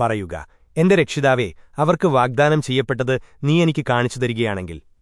പറയുക എന്റെ രക്ഷിതാവേ അവർക്ക് വാഗ്ദാനം ചെയ്യപ്പെട്ടത് നീ എനിക്ക് കാണിച്ചു തരികയാണെങ്കിൽ.